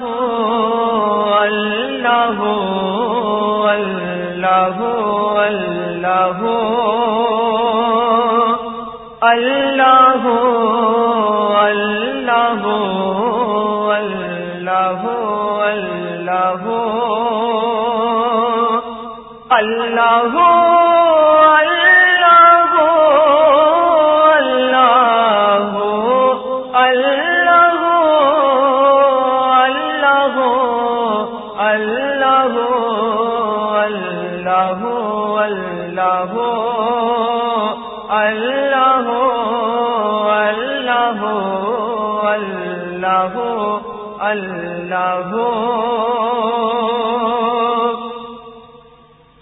ہو اللہ ہو اللہ ہو اللہ ہو۔ اللہ اللہ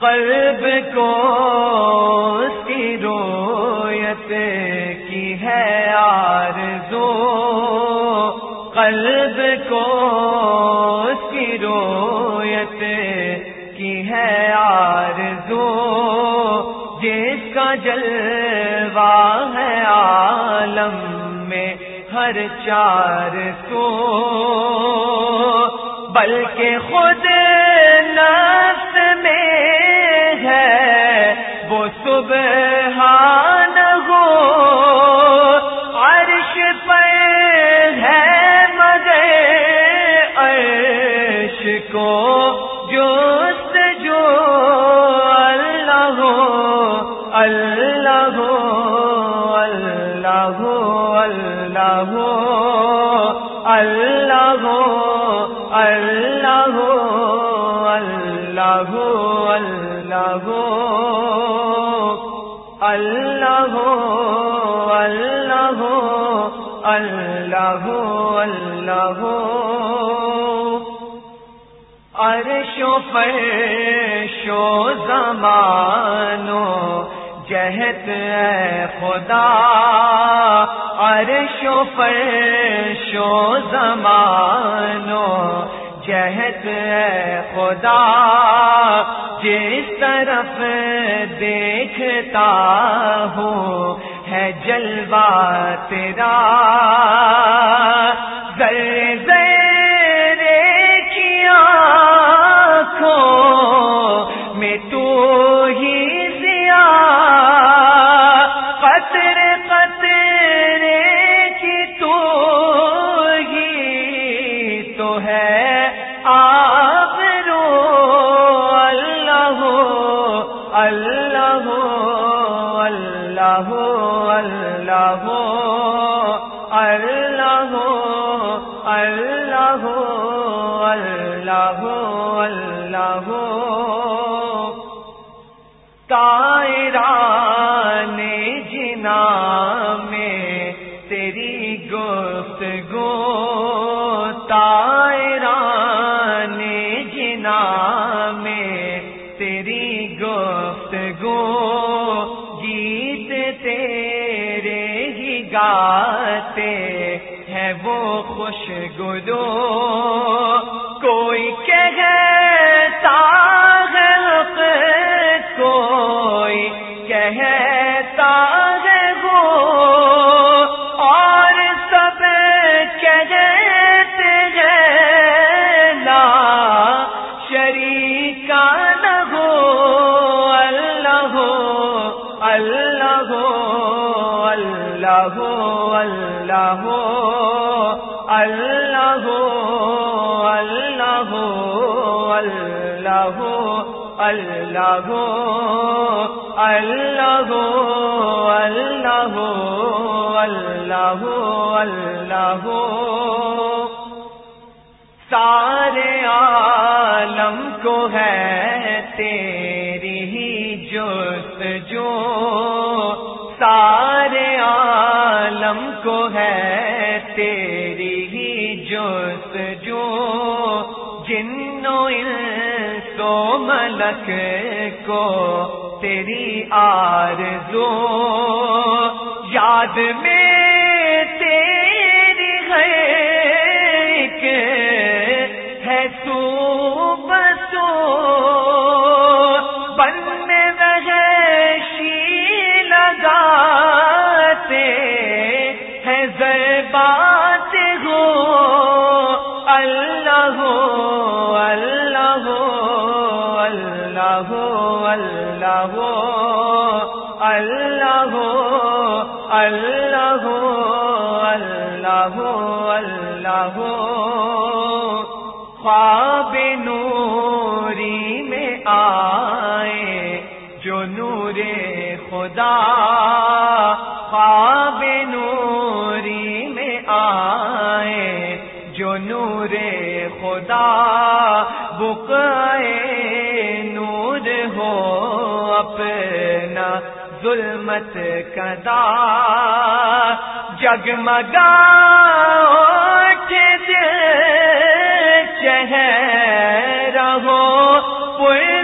قلب کو اس کی رویت کی ہے آرزو قلب کو اس کی رویت کی ہے آرزو، جس کا جلوہ ہے عالم میں ہر چار سو۔ بلکہ خود نفس میں ہے، وہ سبحان ہو عرش پر ہے مگر عرش کو۔ اللہ ہو اللہ ہو اللہ ہو اللہ ہو اللہ اللہ اللہ اللہ اللہ اللہ اللہ عرش و فرش و زمانو جہت خدا، عرش و فرش و زمانو جہت خدا۔ جس طرف دیکھتا ہوں ہے جلوہ تیرا ذرے اللہ اللہ اللہ اللہ اللہ اللہ اللہ تائران جنا میں تیری گفتگو تائران گاتے ہیں وہ خوش گدو کوئی کہتا ہے حق کوئی کہتا ہے وہ۔ اور سب کہتے ہیں، لا شریکا نہ ہو، اللہ ہو اللہ ہو اللہ اللہ اللہ اللہ اللہ اللہ اللہ اللہ اللہ اللہ سارے عالم کو ہے تیری ہی جوس جو جنو سو ملک کو تیری آرزو یاد میں اللہ اللہ اللہ اللہ اللہ اللہ خواب نوری میں آئے جو نور خدا خواب نوری میں آئے جو نور خدا بکائے اپنا ظلمت کدا جگمگا چہ رہو پل